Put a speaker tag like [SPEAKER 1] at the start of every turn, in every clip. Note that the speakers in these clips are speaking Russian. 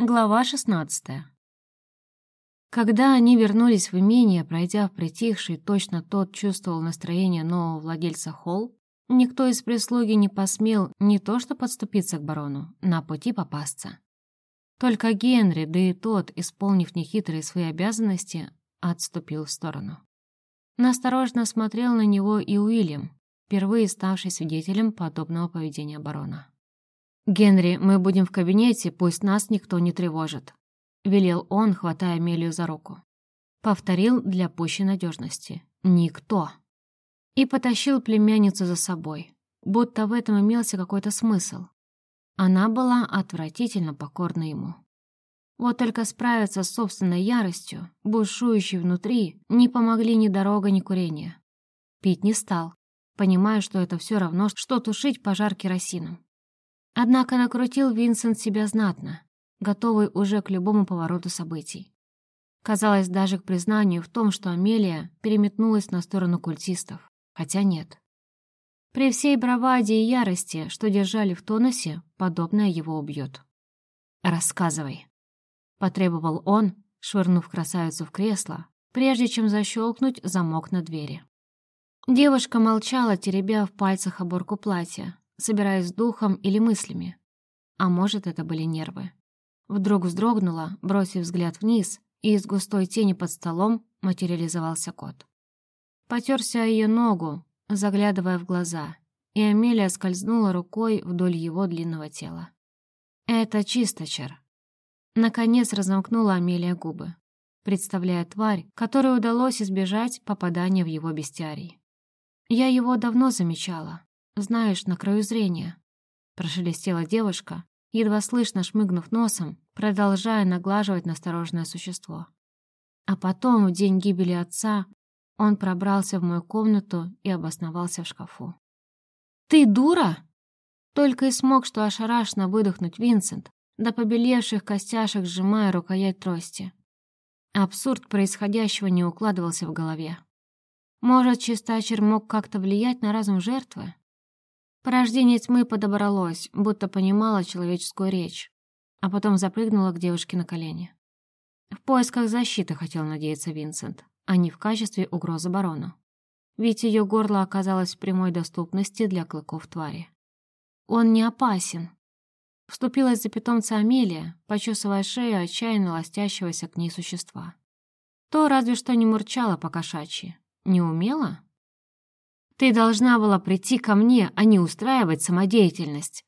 [SPEAKER 1] Глава 16. Когда они вернулись в имение, пройдя в притихший, точно тот чувствовал настроение нового владельца холл, никто из прислуги не посмел не то что подступиться к барону, на пути попасться. Только Генри, да и тот, исполнив нехитрые свои обязанности, отступил в сторону. Насторожно смотрел на него и Уильям, впервые ставший свидетелем подобного поведения барона. «Генри, мы будем в кабинете, пусть нас никто не тревожит», — велел он, хватая Амелию за руку. Повторил для пущей надежности. «Никто». И потащил племянницу за собой, будто в этом имелся какой-то смысл. Она была отвратительно покорна ему. Вот только справиться с собственной яростью, бушующей внутри, не помогли ни дорога, ни курение. Пить не стал, понимая, что это все равно, что тушить пожар керосином. Однако накрутил Винсент себя знатно, готовый уже к любому повороту событий. Казалось даже к признанию в том, что Амелия переметнулась на сторону культистов, хотя нет. При всей браваде и ярости, что держали в тонусе, подобное его убьет. «Рассказывай», — потребовал он, швырнув красавицу в кресло, прежде чем защелкнуть замок на двери. Девушка молчала, теребя в пальцах оборку платья, собираясь духом или мыслями. А может, это были нервы. Вдруг вздрогнула, бросив взгляд вниз, и из густой тени под столом материализовался кот. Потерся о ее ногу, заглядывая в глаза, и Амелия скользнула рукой вдоль его длинного тела. «Это чисточер». Наконец разомкнула Амелия губы, представляя тварь, которой удалось избежать попадания в его бестиарий. Я его давно замечала, знаешь, на краю зрения», — прошелестела девушка, едва слышно шмыгнув носом, продолжая наглаживать настороженное существо. А потом, в день гибели отца, он пробрался в мою комнату и обосновался в шкафу. «Ты дура?» Только и смог, что ошарашенно выдохнуть Винсент, до побелевших костяшек сжимая рукоять трости. Абсурд происходящего не укладывался в голове. Может, чистачер мог как-то влиять на разум жертвы? Порождение тьмы подобралось, будто понимала человеческую речь, а потом запрыгнула к девушке на колени. В поисках защиты хотел надеяться Винсент, а не в качестве угрозы барону. Ведь ее горло оказалось в прямой доступности для клыков твари. «Он не опасен», Вступилась за питомца Амелия, почесывая шею отчаянно ластящегося к ней существа. То разве что не мурчала по-кошачьи. Не умела? Ты должна была прийти ко мне, а не устраивать самодеятельность.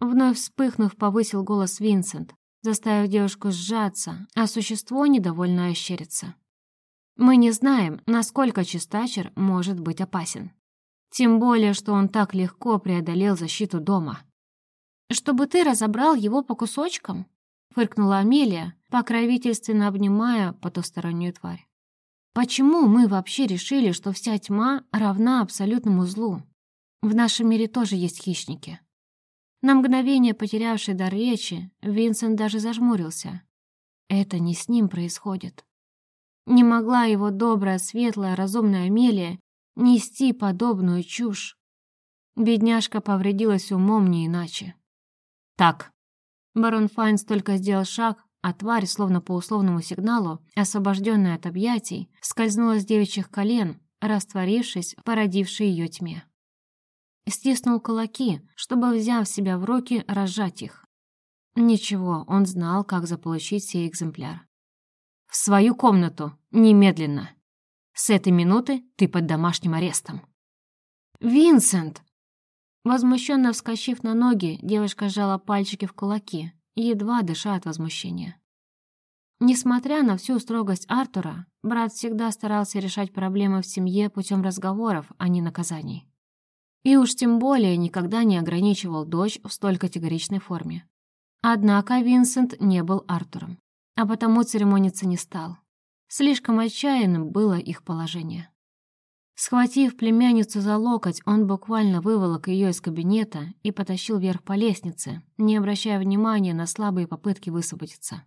[SPEAKER 1] Вновь вспыхнув, повысил голос Винсент, заставив девушку сжаться, а существо недовольно ощериться. Мы не знаем, насколько чистачер может быть опасен. Тем более, что он так легко преодолел защиту дома. «Чтобы ты разобрал его по кусочкам?» — фыркнула Амелия, покровительственно обнимая потустороннюю тварь. Почему мы вообще решили, что вся тьма равна абсолютному злу? В нашем мире тоже есть хищники. На мгновение потерявший дар речи, Винсент даже зажмурился. Это не с ним происходит. Не могла его добрая, светлая, разумная Амелия нести подобную чушь. Бедняжка повредилась умом не иначе. Так. Барон Файнс только сделал шаг, а тварь, словно по условному сигналу, освобожденная от объятий, скользнула с девичьих колен, растворившись в породившей ее тьме. Стиснул кулаки, чтобы, взяв себя в руки, разжать их. Ничего, он знал, как заполучить сей экземпляр. «В свою комнату! Немедленно! С этой минуты ты под домашним арестом!» «Винсент!» Возмущенно вскочив на ноги, девушка сжала пальчики в кулаки, едва дыша от возмущения. Несмотря на всю строгость Артура, брат всегда старался решать проблемы в семье путем разговоров, а не наказаний. И уж тем более никогда не ограничивал дочь в столь категоричной форме. Однако Винсент не был Артуром, а потому церемониться не стал. Слишком отчаянным было их положение. Схватив племянницу за локоть, он буквально выволок ее из кабинета и потащил вверх по лестнице, не обращая внимания на слабые попытки высвободиться.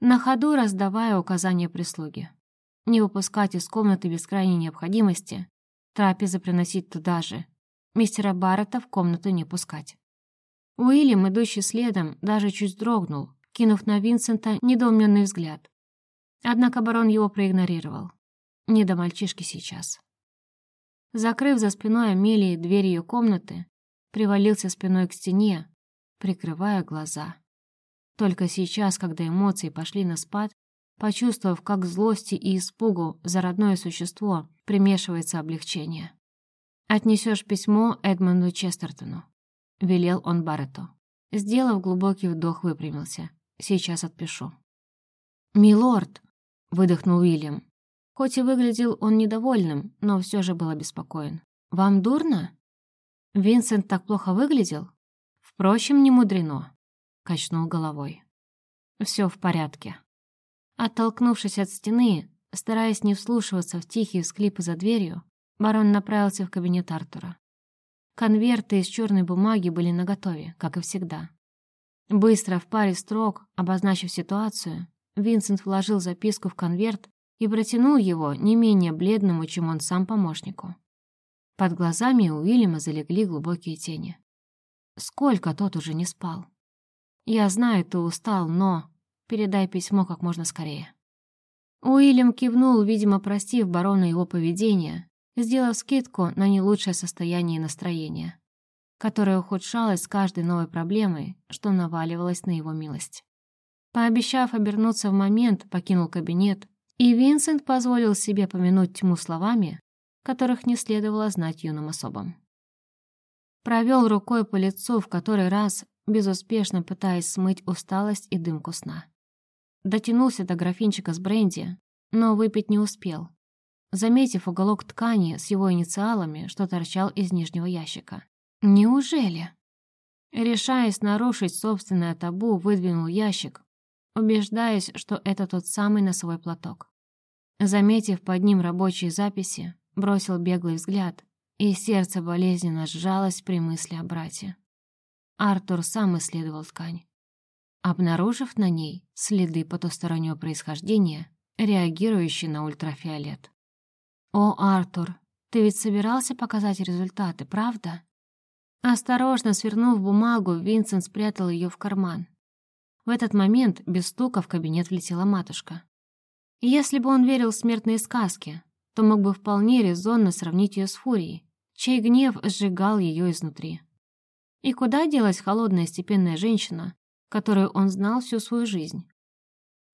[SPEAKER 1] На ходу раздавая указания прислуги. Не выпускать из комнаты без крайней необходимости, трапезы приносить туда же, мистера Баррета в комнату не пускать. Уильям, идущий следом, даже чуть дрогнул, кинув на Винсента недоуменный взгляд. Однако барон его проигнорировал. Не до мальчишки сейчас. Закрыв за спиной Амелии дверь ее комнаты, привалился спиной к стене, прикрывая глаза. Только сейчас, когда эмоции пошли на спад, почувствовав, как злости и испугу за родное существо примешивается облегчение. «Отнесешь письмо Эдмонду Честертону», — велел он Барретту. Сделав глубокий вдох, выпрямился. «Сейчас отпишу». «Милорд», — выдохнул Уильям. Хоть и выглядел он недовольным, но все же был обеспокоен. «Вам дурно?» «Винсент так плохо выглядел?» «Впрочем, не мудрено», — качнул головой. «Все в порядке». Оттолкнувшись от стены, стараясь не вслушиваться в тихие всклипы за дверью, барон направился в кабинет Артура. Конверты из черной бумаги были наготове, как и всегда. Быстро, в паре строк, обозначив ситуацию, Винсент вложил записку в конверт и протянул его не менее бледному, чем он сам помощнику. Под глазами у Уильяма залегли глубокие тени. Сколько тот уже не спал. Я знаю, ты устал, но передай письмо как можно скорее. Уильям кивнул, видимо, простив барона его поведение, сделав скидку на не лучшее состояние и настроение, которое ухудшалось с каждой новой проблемой, что наваливалось на его милость. Пообещав обернуться в момент, покинул кабинет, и Винсент позволил себе помянуть тьму словами, которых не следовало знать юным особам. Провел рукой по лицу в который раз, безуспешно пытаясь смыть усталость и дымку сна. Дотянулся до графинчика с бренди, но выпить не успел, заметив уголок ткани с его инициалами, что торчал из нижнего ящика. Неужели? Решаясь нарушить собственное табу, выдвинул ящик, убеждаясь, что это тот самый носовой платок. Заметив под ним рабочие записи, бросил беглый взгляд, и сердце болезненно сжалось при мысли о брате. Артур сам исследовал ткань, обнаружив на ней следы потустороннего происхождения, реагирующие на ультрафиолет. «О, Артур, ты ведь собирался показать результаты, правда?» Осторожно свернув бумагу, Винсент спрятал ее в карман. В этот момент без стука в кабинет влетела матушка. Если бы он верил в смертные сказки, то мог бы вполне резонно сравнить ее с Фурией, чей гнев сжигал ее изнутри. И куда делась холодная степенная женщина, которую он знал всю свою жизнь?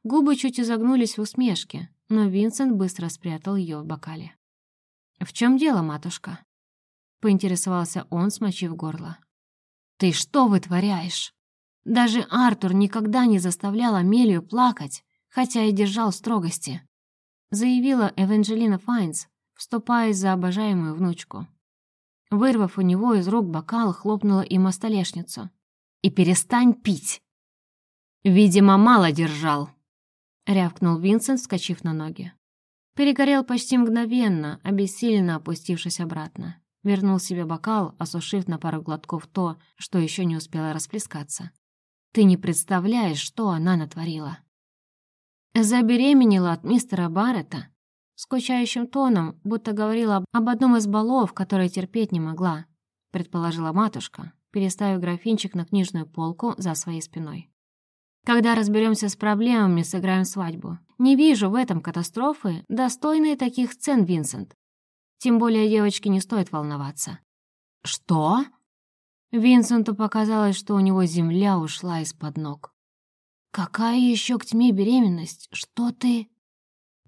[SPEAKER 1] Губы чуть изогнулись в усмешке, но Винсент быстро спрятал ее в бокале. «В чем дело, матушка?» — поинтересовался он, смочив горло. «Ты что вытворяешь? Даже Артур никогда не заставлял Амелию плакать, хотя и держал строгости заявила Эванжелина Файнс, вступая за обожаемую внучку. Вырвав у него из рук бокал, хлопнула им о столешницу. «И перестань пить!» «Видимо, мало держал», — рявкнул Винсент, вскочив на ноги. Перегорел почти мгновенно, обессиленно опустившись обратно. Вернул себе бокал, осушив на пару глотков то, что еще не успело расплескаться. «Ты не представляешь, что она натворила!» Забеременела от мистера Баррета, скучающим тоном, будто говорила об одном из балов, который терпеть не могла, предположила матушка, переставив графинчик на книжную полку за своей спиной. Когда разберемся с проблемами, сыграем свадьбу. Не вижу в этом катастрофы, достойной таких сцен, Винсент. Тем более девочке не стоит волноваться. Что? Винсенту показалось, что у него земля ушла из-под ног. «Какая еще к тьме беременность? Что ты...»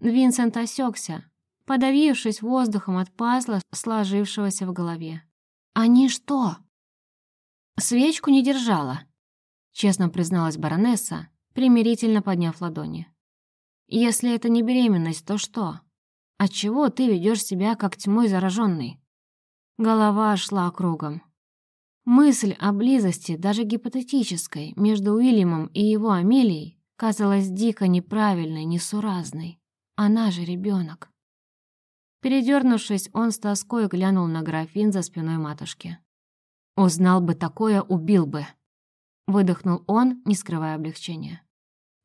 [SPEAKER 1] Винсент осекся, подавившись воздухом от пазла, сложившегося в голове. «Они что?» «Свечку не держала», — честно призналась баронесса, примирительно подняв ладони. «Если это не беременность, то что? Отчего ты ведешь себя как тьмой зараженный?» Голова шла кругом. Мысль о близости, даже гипотетической, между Уильямом и его Амелией казалась дико неправильной, несуразной. Она же ребенок. Передернувшись, он с тоской глянул на графин за спиной матушки. «Узнал бы такое, убил бы!» Выдохнул он, не скрывая облегчения.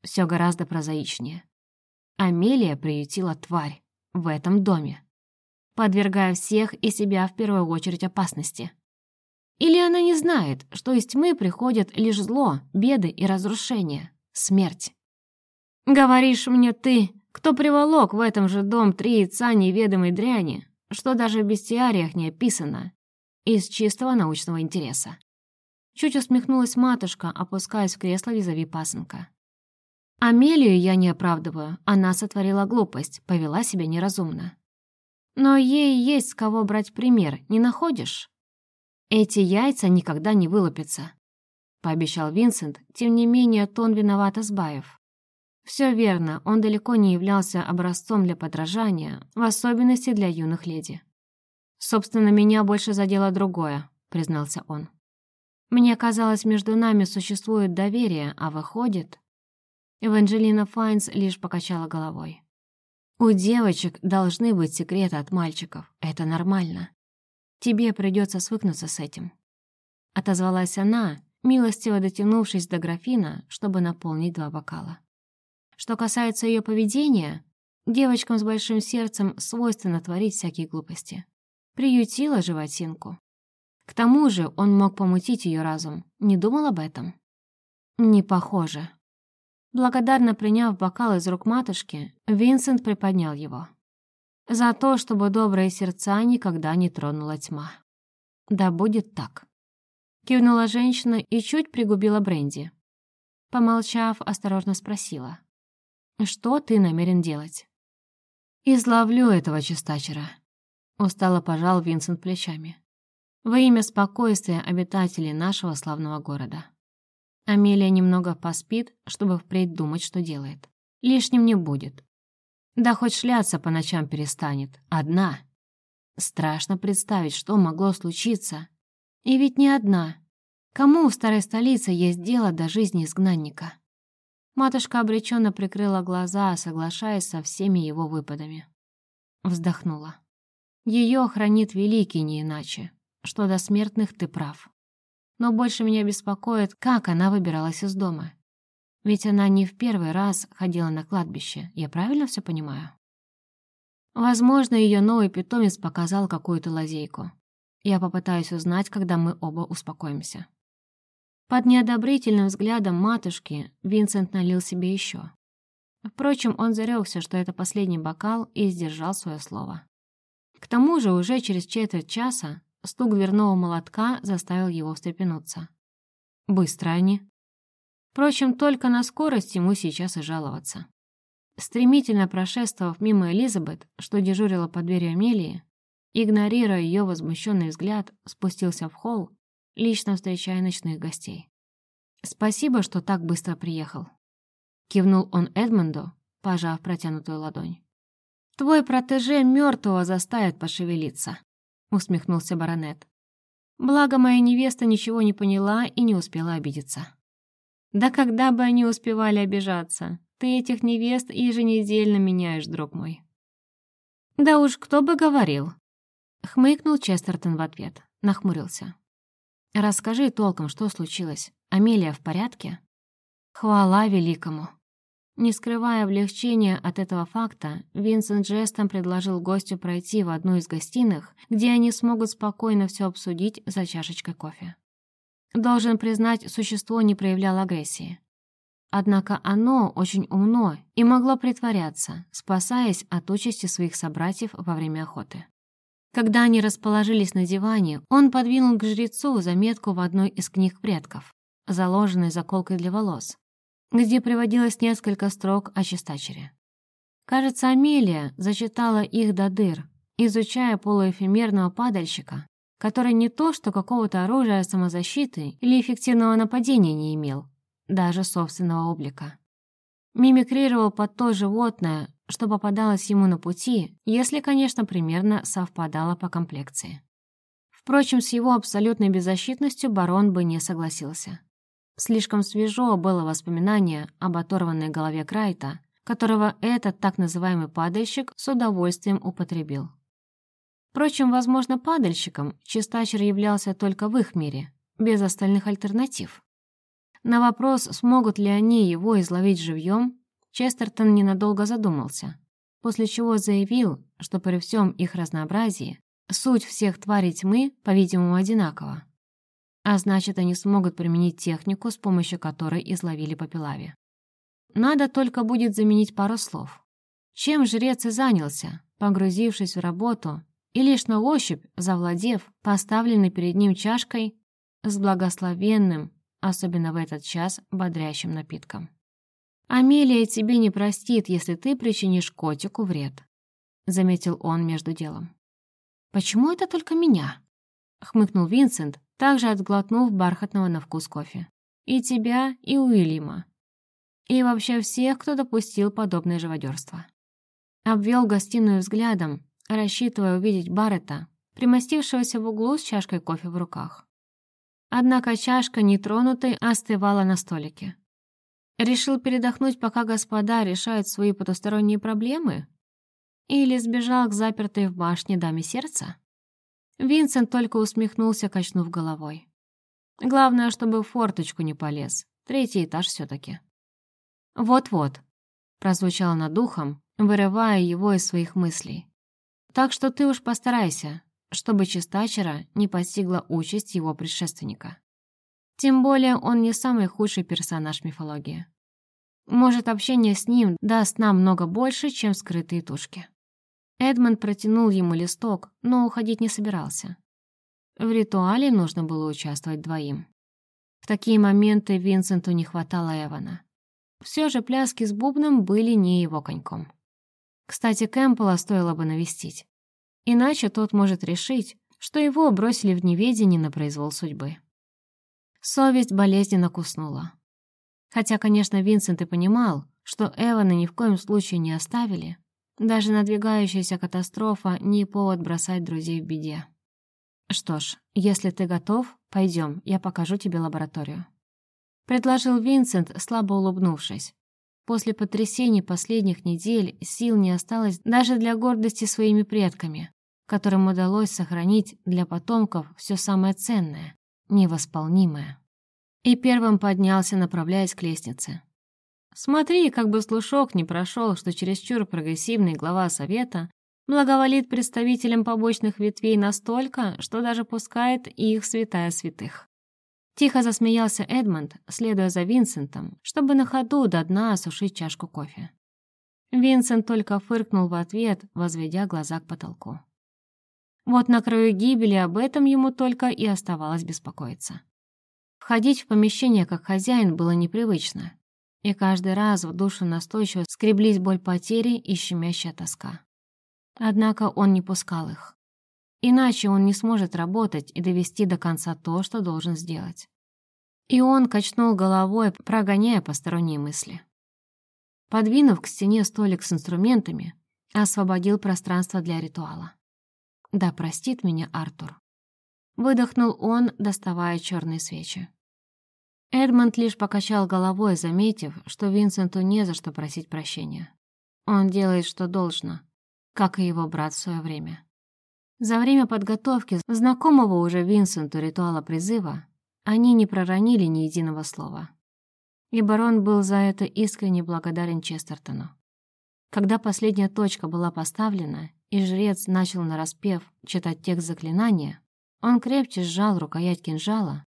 [SPEAKER 1] Все гораздо прозаичнее. Амелия приютила тварь в этом доме, подвергая всех и себя в первую очередь опасности. Или она не знает, что из тьмы приходят лишь зло, беды и разрушения, смерть. «Говоришь мне ты, кто приволок в этом же дом три яйца неведомой дряни, что даже в бестиариях не описано, из чистого научного интереса». Чуть усмехнулась матушка, опускаясь в кресло визави пасынка. Амелию я не оправдываю, она сотворила глупость, повела себя неразумно. Но ей есть с кого брать пример, не находишь? Эти яйца никогда не вылупятся, пообещал Винсент, тем не менее тон виновато сбавив. Все верно, он далеко не являлся образцом для подражания, в особенности для юных леди. «Собственно, меня больше задело другое», — признался он. Мне казалось, между нами существует доверие, а выходит...» Эванжелина Файнс лишь покачала головой. «У девочек должны быть секреты от мальчиков. Это нормально. Тебе придется свыкнуться с этим». Отозвалась она, милостиво дотянувшись до графина, чтобы наполнить два бокала. Что касается ее поведения, девочкам с большим сердцем свойственно творить всякие глупости. Приютила животинку. К тому же он мог помутить ее разум. Не думал об этом? Не похоже. Благодарно приняв бокал из рук матушки, Винсент приподнял его. За то, чтобы добрые сердца никогда не тронула тьма. Да будет так. Кивнула женщина и чуть пригубила бренди. Помолчав, осторожно спросила. «Что ты намерен делать?» «Изловлю этого чистачера», — устало пожал Винсент плечами во имя спокойствия обитателей нашего славного города. Амелия немного поспит, чтобы впредь думать, что делает. Лишним не будет. Да хоть шляться по ночам перестанет. Одна. Страшно представить, что могло случиться. И ведь не одна. Кому в старой столице есть дело до жизни изгнанника? Матушка обреченно прикрыла глаза, соглашаясь со всеми его выпадами. Вздохнула. Ее хранит Великий не иначе что до смертных ты прав. Но больше меня беспокоит, как она выбиралась из дома. Ведь она не в первый раз ходила на кладбище, я правильно все понимаю? Возможно, ее новый питомец показал какую-то лазейку. Я попытаюсь узнать, когда мы оба успокоимся. Под неодобрительным взглядом матушки Винсент налил себе еще. Впрочем, он зарекся, что это последний бокал, и сдержал свое слово. К тому же уже через четверть часа Стук дверного молотка заставил его встрепенуться. Быстро они. Впрочем, только на скорость ему сейчас и жаловаться. Стремительно прошествовав мимо Элизабет, что дежурила под дверью Амелии, игнорируя ее возмущенный взгляд, спустился в холл, лично встречая ночных гостей. «Спасибо, что так быстро приехал», — кивнул он Эдмонду, пожав протянутую ладонь. «Твой протеже мертвого заставит пошевелиться». — усмехнулся баронет. Благо, моя невеста ничего не поняла и не успела обидеться. «Да когда бы они успевали обижаться? Ты этих невест еженедельно меняешь, друг мой». «Да уж, кто бы говорил?» Хмыкнул Честертон в ответ, нахмурился. «Расскажи толком, что случилось. Амелия в порядке?» «Хвала великому!» Не скрывая облегчения от этого факта, Винсент жестом предложил гостю пройти в одну из гостиных, где они смогут спокойно все обсудить за чашечкой кофе. Должен признать, существо не проявляло агрессии. Однако оно очень умно и могло притворяться, спасаясь от участи своих собратьев во время охоты. Когда они расположились на диване, он подвинул к жрецу заметку в одной из книг предков, заложенной заколкой для волос, где приводилось несколько строк о чистачере. Кажется, Амелия зачитала их до дыр, изучая полуэфемерного падальщика, который не то что какого-то оружия самозащиты или эффективного нападения не имел, даже собственного облика. Мимикрировал под то животное, что попадалось ему на пути, если, конечно, примерно совпадало по комплекции. Впрочем, с его абсолютной беззащитностью барон бы не согласился. Слишком свежо было воспоминание об оторванной голове Крайта, которого этот так называемый падальщик с удовольствием употребил. Впрочем, возможно, падальщиком Чистачер являлся только в их мире, без остальных альтернатив. На вопрос, смогут ли они его изловить живьем, Честертон ненадолго задумался, после чего заявил, что при всем их разнообразии суть всех тварей тьмы, по-видимому, одинакова. А значит, они смогут применить технику, с помощью которой изловили Попелави. Надо только будет заменить пару слов. Чем жрец и занялся, погрузившись в работу и лишь на ощупь завладев поставленной перед ним чашкой с благословенным, особенно в этот час, бодрящим напитком. «Амелия тебе не простит, если ты причинишь котику вред», — заметил он между делом. «Почему это только меня?» — хмыкнул Винсент, также отглотнув бархатного на вкус кофе. «И тебя, и Уильяма. И вообще всех, кто допустил подобное живодерство». Обвел гостиную взглядом, рассчитывая увидеть Баррета, примостившегося в углу с чашкой кофе в руках. Однако чашка, нетронутой, остывала на столике. Решил передохнуть, пока господа решают свои потусторонние проблемы? Или сбежал к запертой в башне даме сердца? Винсент только усмехнулся, качнув головой. Главное, чтобы в форточку не полез. Третий этаж все таки «Вот-вот», — прозвучало над духом, вырывая его из своих мыслей. «Так что ты уж постарайся, чтобы Чистачера не постигла участь его предшественника». Тем более он не самый худший персонаж мифологии. Может, общение с ним даст нам много больше, чем скрытые тушки. Эдмонд протянул ему листок, но уходить не собирался. В ритуале нужно было участвовать двоим. В такие моменты Винсенту не хватало Эвана. Все же пляски с бубном были не его коньком. Кстати, Кэмпбелла стоило бы навестить. Иначе тот может решить, что его бросили в неведении на произвол судьбы. Совесть болезненно куснула. Хотя, конечно, Винсент и понимал, что Эвана ни в коем случае не оставили, даже надвигающаяся катастрофа не повод бросать друзей в беде. «Что ж, если ты готов, пойдем, я покажу тебе лабораторию», — предложил Винсент, слабо улыбнувшись. После потрясений последних недель сил не осталось даже для гордости своими предками, которым удалось сохранить для потомков все самое ценное, невосполнимое. И первым поднялся, направляясь к лестнице. Смотри, как бы слушок не прошел, что чересчур прогрессивный глава совета благоволит представителям побочных ветвей настолько, что даже пускает их святая святых. Тихо засмеялся Эдмонд, следуя за Винсентом, чтобы на ходу до дна осушить чашку кофе. Винсент только фыркнул в ответ, возведя глаза к потолку. Вот на краю гибели об этом ему только и оставалось беспокоиться. Входить в помещение как хозяин было непривычно, и каждый раз в душу настойчиво скреблись боль потери и щемящая тоска. Однако он не пускал их. Иначе он не сможет работать и довести до конца то, что должен сделать. И он качнул головой, прогоняя посторонние мысли. Подвинув к стене столик с инструментами, освободил пространство для ритуала. Да простит меня Артур. Выдохнул он, доставая черные свечи. Эдмонд лишь покачал головой, заметив, что Винсенту не за что просить прощения. Он делает, что должно, как и его брат в свое время. За время подготовки знакомого уже Винсенту ритуала призыва они не проронили ни единого слова. И барон был за это искренне благодарен Честертону. Когда последняя точка была поставлена, и жрец начал нараспев читать текст заклинания, он крепче сжал рукоять кинжала,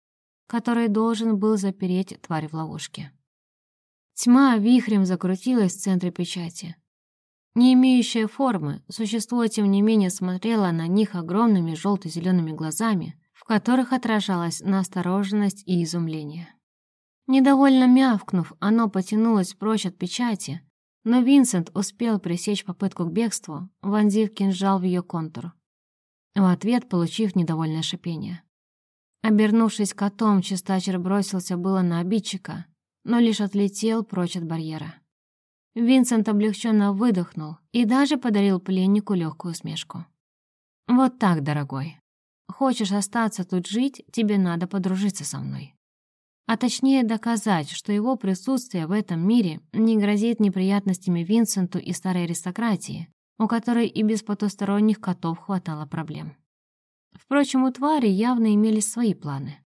[SPEAKER 1] который должен был запереть тварь в ловушке. Тьма вихрем закрутилась в центре печати. Не имеющая формы, существо, тем не менее, смотрело на них огромными желто-зелеными глазами, в которых отражалась настороженность и изумление. Недовольно мявкнув, оно потянулось прочь от печати, но Винсент успел пресечь попытку к бегству, вонзив кинжал в ее контур. В ответ получив недовольное шипение. Обернувшись котом, Чистачер бросился было на обидчика, но лишь отлетел прочь от барьера. Винсент облегченно выдохнул и даже подарил пленнику легкую усмешку. «Вот так, дорогой. Хочешь остаться тут жить, тебе надо подружиться со мной а точнее доказать, что его присутствие в этом мире не грозит неприятностями Винсенту и старой аристократии, у которой и без потусторонних котов хватало проблем. Впрочем, у твари явно имелись свои планы.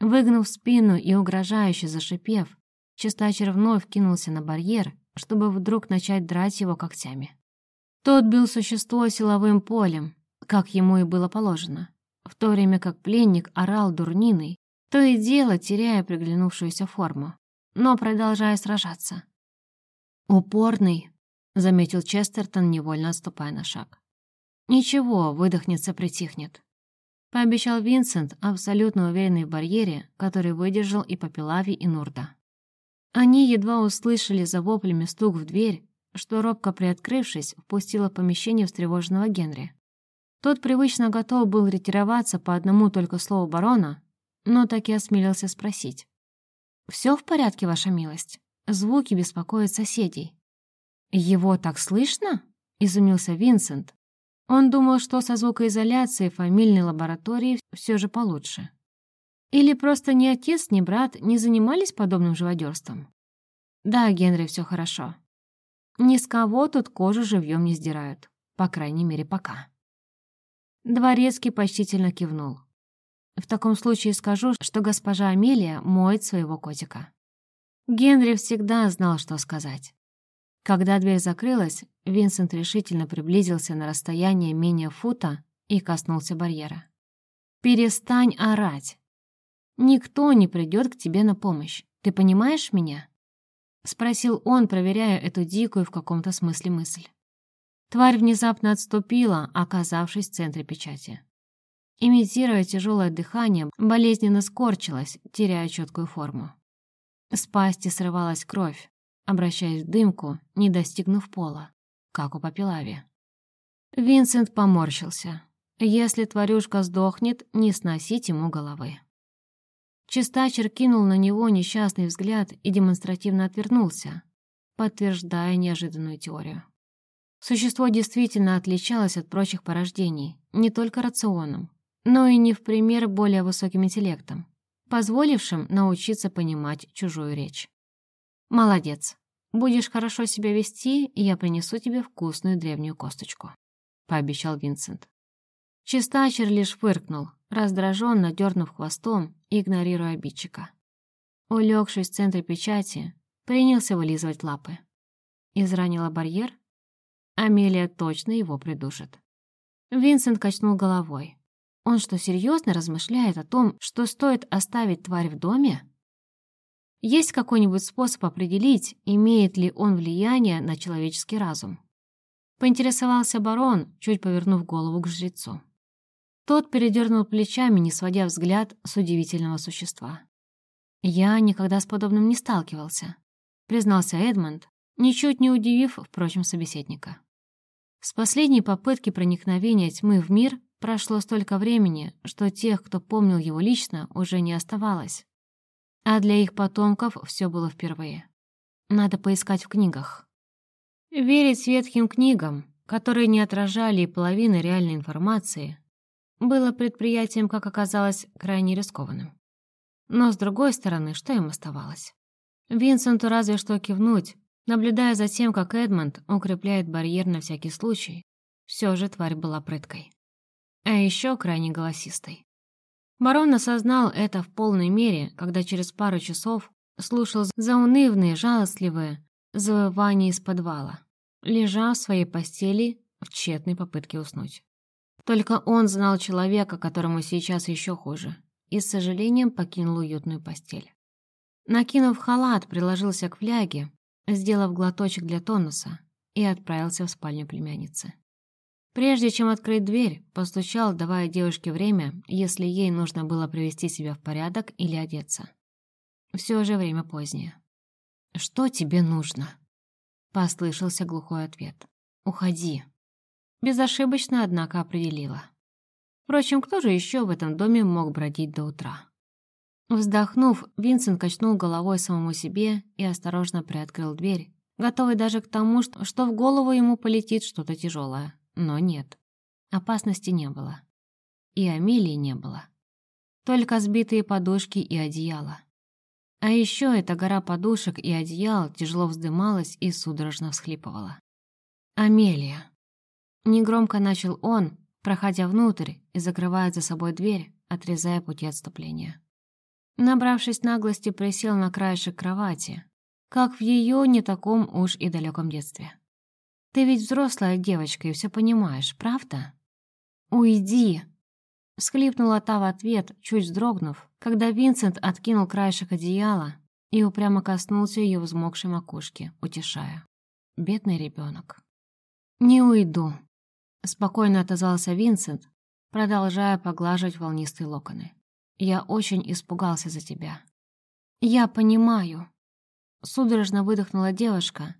[SPEAKER 1] Выгнув спину и угрожающе зашипев, Чистачер вновь кинулся на барьер, чтобы вдруг начать драть его когтями. Тот бил существо силовым полем, как ему и было положено, в то время как пленник орал дурниной, то и дело теряя приглянувшуюся форму, но продолжая сражаться. «Упорный», — заметил Честертон, невольно отступая на шаг. «Ничего, выдохнется, притихнет», — пообещал Винсент, абсолютно уверенный в барьере, который выдержал и Попелави, и Нурда. Они едва услышали за воплями стук в дверь, что, робко приоткрывшись, впустила помещение встревоженного Генри. Тот привычно готов был ретироваться по одному только слову барона, но так и осмелился спросить. «Все в порядке, ваша милость? Звуки беспокоят соседей». «Его так слышно?» — изумился Винсент. Он думал, что со звукоизоляцией фамильной лаборатории все же получше. Или просто ни отец, ни брат не занимались подобным живодерством? Да, Генри, все хорошо. Ни с кого тут кожу живьем не сдирают. По крайней мере, пока. Дворецкий почтительно кивнул. В таком случае скажу, что госпожа Амелия моет своего котика. Генри всегда знал, что сказать. Когда дверь закрылась, Винсент решительно приблизился на расстояние менее фута и коснулся барьера. «Перестань орать. Никто не придет к тебе на помощь. Ты понимаешь меня?» Спросил он, проверяя эту дикую в каком-то смысле мысль. Тварь внезапно отступила, оказавшись в центре печати. Имитируя тяжелое дыхание, болезненно скорчилась, теряя четкую форму. С пасти срывалась кровь, обращаясь в дымку, не достигнув пола, как у Попелави. Винсент поморщился. Если тварюшка сдохнет, не сносить ему головы. Чистачер кинул на него несчастный взгляд и демонстративно отвернулся, подтверждая неожиданную теорию. Существо действительно отличалось от прочих порождений не только рационом, но и не в пример более высоким интеллектом, позволившим научиться понимать чужую речь. «Молодец. Будешь хорошо себя вести, и я принесу тебе вкусную древнюю косточку», — пообещал Винсент. Чистачер лишь фыркнул, раздраженно дернув хвостом, игнорируя обидчика. Улегшись в центре печати, принялся вылизывать лапы. Изранила барьер? Амелия точно его придушит. Винсент качнул головой. Он что, серьезно размышляет о том, что стоит оставить тварь в доме? Есть какой-нибудь способ определить, имеет ли он влияние на человеческий разум? Поинтересовался барон, чуть повернув голову к жрецу. Тот передернул плечами, не сводя взгляд с удивительного существа. «Я никогда с подобным не сталкивался», — признался Эдмонд, ничуть не удивив, впрочем, собеседника. С последней попытки проникновения тьмы в мир прошло столько времени, что тех, кто помнил его лично, уже не оставалось. А для их потомков все было впервые. Надо поискать в книгах. Верить светским книгам, которые не отражали половины реальной информации, было предприятием, как оказалось, крайне рискованным. Но, с другой стороны, что им оставалось? Винсенту разве что кивнуть, наблюдая за тем, как Эдмонд укрепляет барьер на всякий случай. Все же тварь была прыткой. А еще крайне голосистой. Барон осознал это в полной мере, когда через пару часов слушал заунывные, жалостливые завывания из подвала, лежа в своей постели в тщетной попытке уснуть. Только он знал человека, которому сейчас еще хуже, и с сожалением покинул уютную постель. Накинув халат, приложился к фляге, сделав глоточек для тонуса, и отправился в спальню племянницы. Прежде чем открыть дверь, постучал, давая девушке время, если ей нужно было привести себя в порядок или одеться. Все же время позднее. «Что тебе нужно?» Послышался глухой ответ. «Уходи». Безошибочно, однако, определила. Впрочем, кто же еще в этом доме мог бродить до утра? Вздохнув, Винсент качнул головой самому себе и осторожно приоткрыл дверь, готовый даже к тому, что в голову ему полетит что-то тяжелое. Но нет, опасности не было. И Амелии не было. Только сбитые подушки и одеяло. А еще эта гора подушек и одеял тяжело вздымалась и судорожно всхлипывала. «Амелия!» Негромко начал он, проходя внутрь и закрывая за собой дверь, отрезая пути отступления. Набравшись наглости, присел на краешек кровати, как в ее не таком уж и далеком детстве. «Ты ведь взрослая девочка и все понимаешь, правда?» «Уйди!» Всхлипнула та в ответ, чуть вздрогнув, когда Винсент откинул краешек одеяла и упрямо коснулся ее взмокшей макушки, утешая. Бедный ребенок. «Не уйду», — спокойно отозвался Винсент, продолжая поглаживать волнистые локоны. «Я очень испугался за тебя». «Я понимаю», — судорожно выдохнула девушка,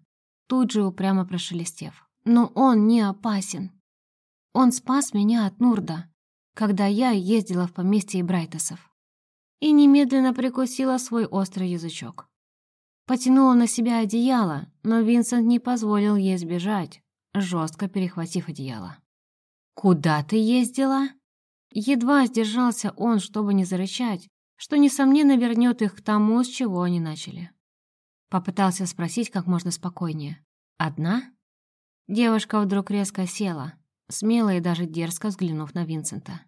[SPEAKER 1] тут же упрямо прошелестев. «Но он не опасен. Он спас меня от Нурда, когда я ездила в поместье Брайтесов». И немедленно прикусила свой острый язычок. Потянула на себя одеяло, но Винсент не позволил ей сбежать, жестко перехватив одеяло. «Куда ты ездила?» Едва сдержался он, чтобы не зарычать, что, несомненно, вернет их к тому, с чего они начали. Попытался спросить как можно спокойнее. «Одна?» Девушка вдруг резко села, смело и даже дерзко взглянув на Винсента.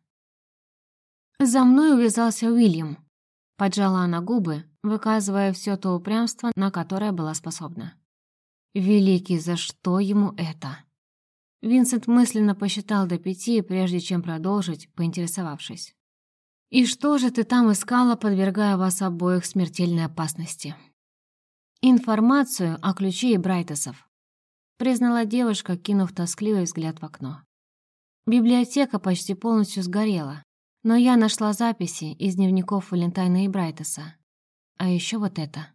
[SPEAKER 1] «За мной увязался Уильям», — поджала она губы, выказывая все то упрямство, на которое была способна. «Великий, за что ему это?» Винсент мысленно посчитал до пяти, прежде чем продолжить, поинтересовавшись. «И что же ты там искала, подвергая вас обоих смертельной опасности?» «Информацию о ключе и Брайтесов», — признала девушка, кинув тоскливый взгляд в окно. Библиотека почти полностью сгорела, но я нашла записи из дневников Валентайна и Брайтеса. А еще вот это.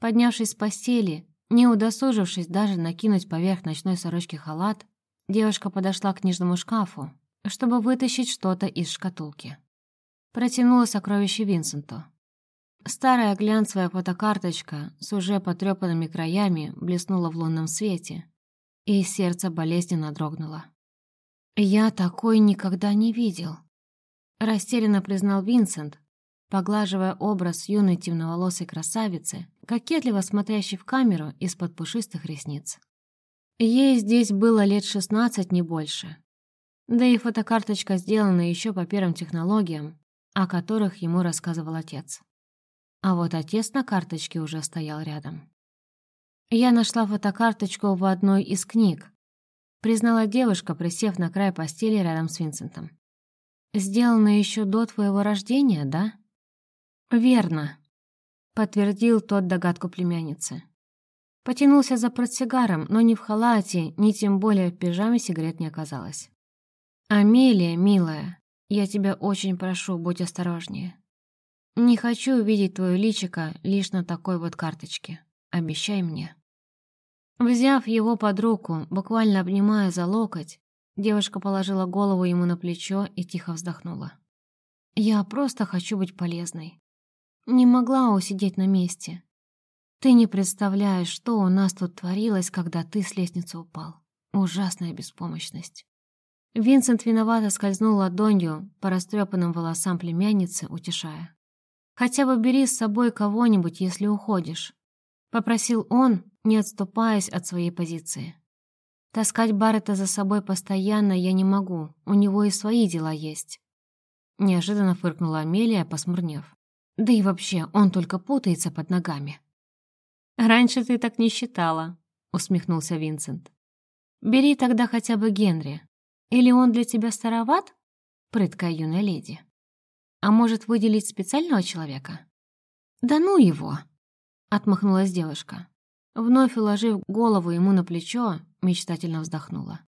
[SPEAKER 1] Поднявшись с постели, не удосужившись даже накинуть поверх ночной сорочки халат, Девушка подошла к книжному шкафу, чтобы вытащить что-то из шкатулки. Протянула сокровище Винсенту. Старая глянцевая фотокарточка с уже потрепанными краями блеснула в лунном свете, и сердце болезненно дрогнуло. «Я такой никогда не видел», — растерянно признал Винсент, поглаживая образ юной темноволосой красавицы, кокетливо смотрящей в камеру из-под пушистых ресниц. Ей здесь было лет шестнадцать, не больше. Да и фотокарточка сделана еще по первым технологиям, о которых ему рассказывал отец. А вот отец на карточке уже стоял рядом. «Я нашла фотокарточку в одной из книг», признала девушка, присев на край постели рядом с Винсентом. «Сделано еще до твоего рождения, да?» «Верно», — подтвердил тот догадку племянницы. Потянулся за портсигаром, но ни в халате, ни тем более в пижаме сигарет не оказалось. «Амелия, милая, я тебя очень прошу, будь осторожнее. Не хочу увидеть твое личико лишь на такой вот карточке. Обещай мне». Взяв его под руку, буквально обнимая за локоть, девушка положила голову ему на плечо и тихо вздохнула. «Я просто хочу быть полезной. Не могла усидеть на месте. Ты не представляешь, что у нас тут творилось, когда ты с лестницы упал. Ужасная беспомощность. Винсент виновато скользнул ладонью по растрепанным волосам племянницы, утешая. «Хотя бы бери с собой кого-нибудь, если уходишь», — попросил он, не отступаясь от своей позиции. «Таскать Баррета за собой постоянно я не могу, у него и свои дела есть». Неожиданно фыркнула Амелия, посмурнев. «Да и вообще, он только путается под ногами». «Раньше ты так не считала», — усмехнулся Винсент. «Бери тогда хотя бы Генри. Или он для тебя староват?» Прыткая юная леди. «А может, выделить специального человека?» «Да ну его!» — отмахнулась девушка. Вновь уложив голову ему на плечо, мечтательно вздохнула.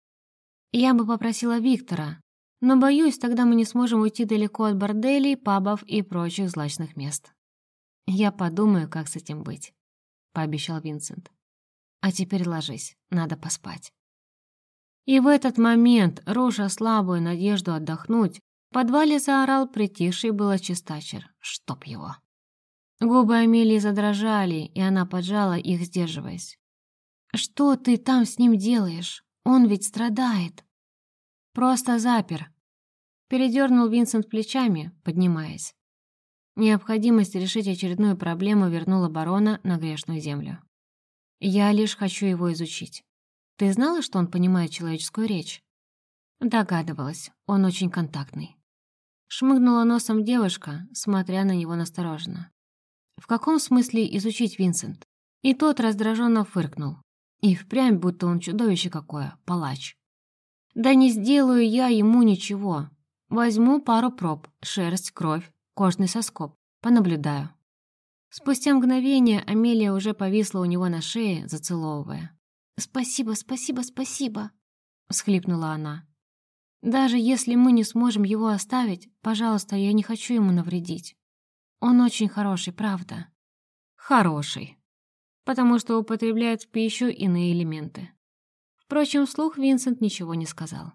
[SPEAKER 1] «Я бы попросила Виктора, но, боюсь, тогда мы не сможем уйти далеко от борделей, пабов и прочих злачных мест. Я подумаю, как с этим быть» пообещал Винсент. «А теперь ложись, надо поспать». И в этот момент, руша слабую надежду отдохнуть, в подвале заорал притихший было чистачер. Чтоб его. Губы Амелии задрожали, и она поджала их, сдерживаясь. «Что ты там с ним делаешь? Он ведь страдает». «Просто запер». Передернул Винсент плечами, поднимаясь. Необходимость решить очередную проблему вернула барона на грешную землю. «Я лишь хочу его изучить. Ты знала, что он понимает человеческую речь?» Догадывалась, он очень контактный. Шмыгнула носом девушка, смотря на него настороженно. «В каком смысле изучить Винсент?» И тот раздраженно фыркнул. И впрямь, будто он чудовище какое, палач. «Да не сделаю я ему ничего. Возьму пару проб, шерсть, кровь, кожный соскоб. Понаблюдаю». Спустя мгновение Амелия уже повисла у него на шее, зацеловывая. «Спасибо, спасибо, спасибо!» — всхлипнула она. «Даже если мы не сможем его оставить, пожалуйста, я не хочу ему навредить. Он очень хороший, правда?» «Хороший», потому что употребляет в пищу иные элементы. Впрочем, вслух Винсент ничего не сказал.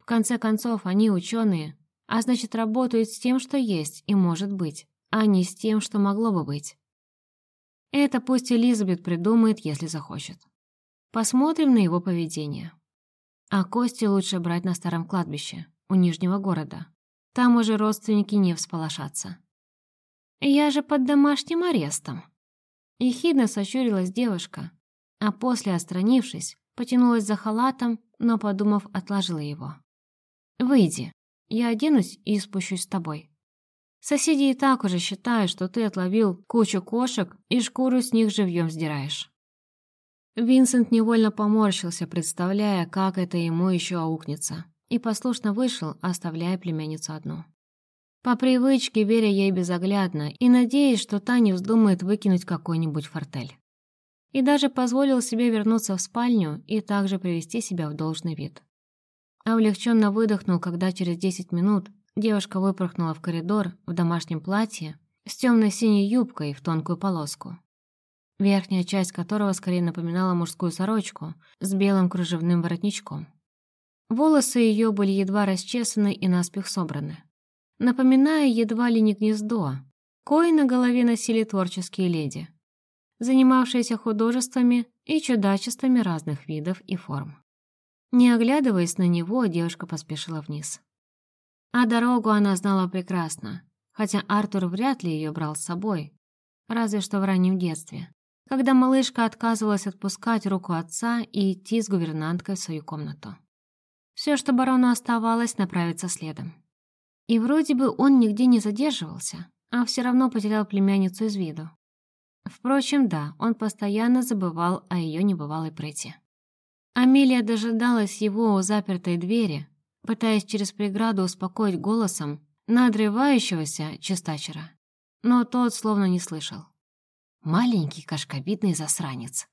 [SPEAKER 1] В конце концов, они ученые, а значит, работают с тем, что есть и может быть, а не с тем, что могло бы быть. Это пусть Элизабет придумает, если захочет. Посмотрим на его поведение. А кости лучше брать на старом кладбище, у Нижнего города. Там уже родственники не всполошатся. «Я же под домашним арестом!» Ехидно сощурилась девушка, а после, отстранившись, потянулась за халатом, но, подумав, отложила его. «Выйди, я оденусь и спущусь с тобой. Соседи и так уже считают, что ты отловил кучу кошек и шкуру с них живьем сдираешь». Винсент невольно поморщился, представляя, как это ему еще аукнется, и послушно вышел, оставляя племянницу одну. По привычке, веря ей безоглядно и надеясь, что та не вздумает выкинуть какой-нибудь фортель. И даже позволил себе вернуться в спальню и также привести себя в должный вид. Облегченно выдохнул, когда через 10 минут девушка выпорхнула в коридор в домашнем платье с темно-синей юбкой в тонкую полоску верхняя часть которого скорее напоминала мужскую сорочку с белым кружевным воротничком. Волосы ее были едва расчесаны и наспех собраны, напоминая едва ли не гнездо, кое на голове носили творческие леди, занимавшиеся художествами и чудачествами разных видов и форм. Не оглядываясь на него, девушка поспешила вниз. А дорогу она знала прекрасно, хотя Артур вряд ли ее брал с собой, разве что в раннем детстве когда малышка отказывалась отпускать руку отца и идти с гувернанткой в свою комнату. Все, что барону оставалось, направиться следом. И вроде бы он нигде не задерживался, а все равно потерял племянницу из виду. Впрочем, да, он постоянно забывал о ее небывалой прыти. Амелия дожидалась его у запертой двери, пытаясь через преграду успокоить голосом надрывающегося чистачера. Но тот словно не слышал. Маленький кашковидный засранец.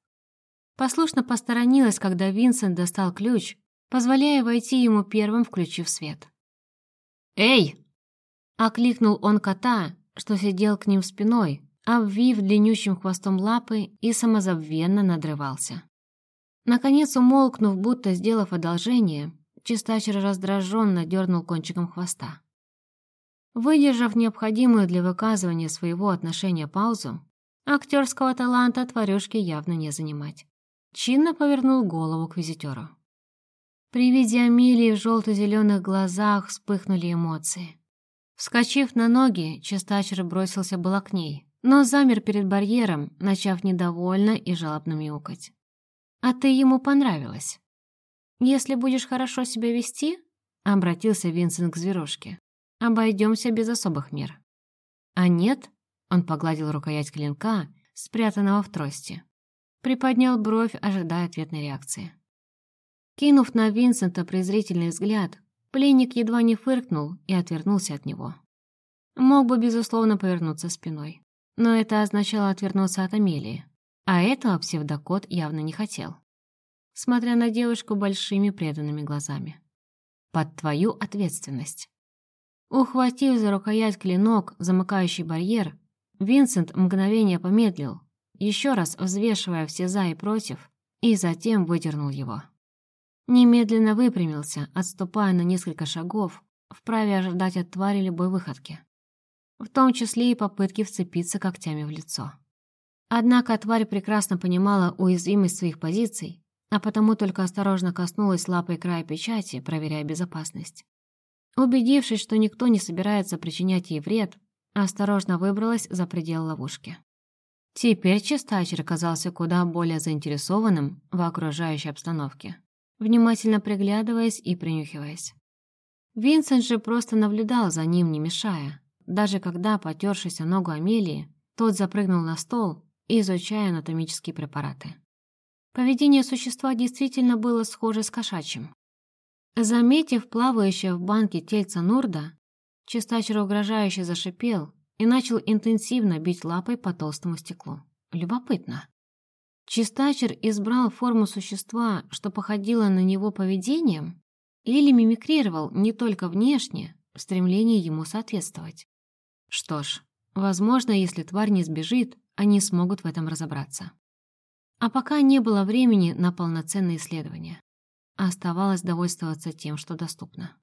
[SPEAKER 1] Послушно посторонилась, когда Винсент достал ключ, позволяя войти ему первым, включив свет. «Эй!» — окликнул он кота, что сидел к ним спиной, обвив длиннющим хвостом лапы и самозабвенно надрывался. Наконец, умолкнув, будто сделав одолжение, чистачер раздраженно дернул кончиком хвоста. Выдержав необходимую для выказывания своего отношения паузу, Актерского таланта тварюшке явно не занимать. Чинно повернул голову к визитеру. При виде Амелии в желто-зеленых глазах вспыхнули эмоции. Вскочив на ноги, Чистачер бросился было к ней, но замер перед барьером, начав недовольно и жалобно мяукать. «А ты ему понравилась?» «Если будешь хорошо себя вести», — обратился Винсент к зверушке, — «обойдемся без особых мер». «А нет?» Он погладил рукоять клинка, спрятанного в трости. Приподнял бровь, ожидая ответной реакции. Кинув на Винсента презрительный взгляд, пленник едва не фыркнул и отвернулся от него. Мог бы, безусловно, повернуться спиной. Но это означало отвернуться от Амелии. А этого псевдокот явно не хотел. Смотря на девушку большими преданными глазами. «Под твою ответственность». Ухватив за рукоять клинок, замыкающий барьер, Винсент мгновение помедлил, еще раз взвешивая все «за» и «против», и затем выдернул его. Немедленно выпрямился, отступая на несколько шагов, вправе ожидать от твари любой выходки. В том числе и попытки вцепиться когтями в лицо. Однако тварь прекрасно понимала уязвимость своих позиций, а потому только осторожно коснулась лапой края печати, проверяя безопасность. Убедившись, что никто не собирается причинять ей вред, осторожно выбралась за предел ловушки. Теперь Чистачер оказался куда более заинтересованным в окружающей обстановке, внимательно приглядываясь и принюхиваясь. Винсент же просто наблюдал за ним, не мешая, даже когда, потершись о ногу Амелии, тот запрыгнул на стол, изучая анатомические препараты. Поведение существа действительно было схоже с кошачьим. Заметив плавающее в банке тельца Нурда, Чистачер угрожающе зашипел и начал интенсивно бить лапой по толстому стеклу. Любопытно. Чистачер избрал форму существа, что походило на него поведением, или мимикрировал не только внешне, в стремлении ему соответствовать. Что ж, возможно, если тварь не сбежит, они смогут в этом разобраться. А пока не было времени на полноценное исследование. Оставалось довольствоваться тем, что доступно.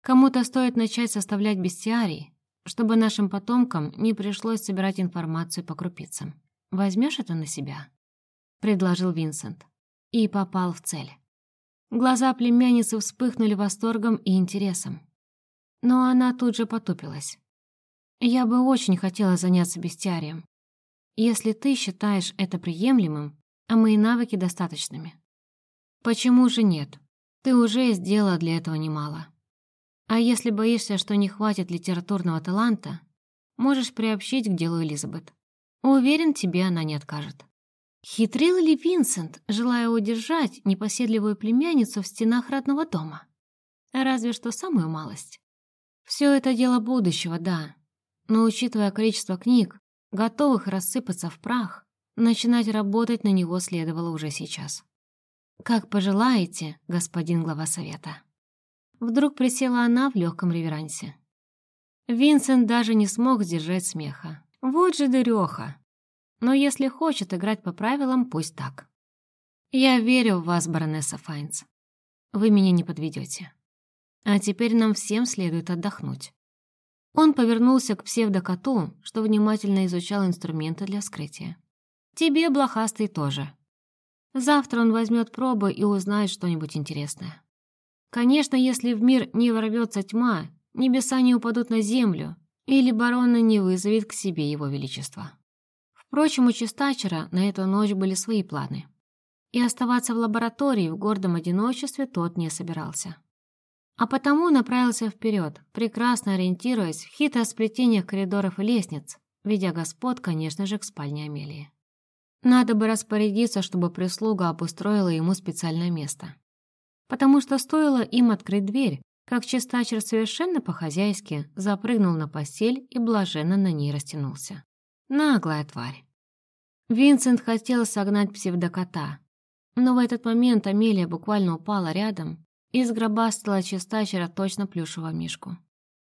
[SPEAKER 1] Кому-то стоит начать составлять бестиарий, чтобы нашим потомкам не пришлось собирать информацию по крупицам. Возьмешь это на себя?» — предложил Винсент. И попал в цель. Глаза племянницы вспыхнули восторгом и интересом. Но она тут же потупилась. «Я бы очень хотела заняться бестиарием, если ты считаешь это приемлемым, а мои навыки достаточными. Почему же нет? Ты уже сделала для этого немало. А если боишься, что не хватит литературного таланта, можешь приобщить к делу Элизабет. Уверен, тебе она не откажет. Хитрил ли Винсент, желая удержать непоседливую племянницу в стенах родного дома? Разве что самую малость. Все это дело будущего, да. Но учитывая количество книг, готовых рассыпаться в прах, начинать работать на него следовало уже сейчас. «Как пожелаете, господин глава совета». Вдруг присела она в легком реверансе. Винсент даже не смог сдержать смеха. Вот же дуреха. Но если хочет играть по правилам, пусть так. Я верю в вас, баронесса Файнс. Вы меня не подведете. А теперь нам всем следует отдохнуть. Он повернулся к псевдокоту, что внимательно изучал инструменты для вскрытия. Тебе, блохастый, тоже. Завтра он возьмет пробы и узнает что-нибудь интересное. Конечно, если в мир не ворвется тьма, небеса не упадут на землю, или барона не вызовет к себе его величество. Впрочем, у Чистачера на эту ночь были свои планы. И оставаться в лаборатории в гордом одиночестве тот не собирался. А потому направился вперед, прекрасно ориентируясь в хитросплетениях коридоров и лестниц, ведя господ, конечно же, к спальне Амелии. Надо бы распорядиться, чтобы прислуга обустроила ему специальное место. Потому что стоило им открыть дверь, как чистачер совершенно по-хозяйски запрыгнул на постель и блаженно на ней растянулся. Наглая тварь. Винсент хотел согнать псевдокота, но в этот момент Амелия буквально упала рядом и сгробастала чистачера точно плюшевого мишку.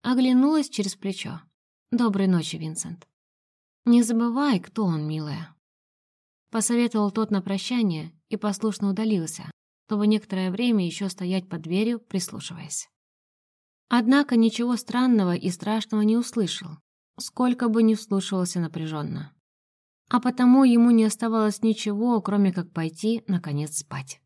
[SPEAKER 1] Оглянулась через плечо. «Доброй ночи, Винсент». «Не забывай, кто он, милая». Посоветовал тот на прощание и послушно удалился, чтобы некоторое время еще стоять под дверью, прислушиваясь. Однако ничего странного и страшного не услышал, сколько бы ни вслушивался напряженно. А потому ему не оставалось ничего, кроме как пойти, наконец, спать.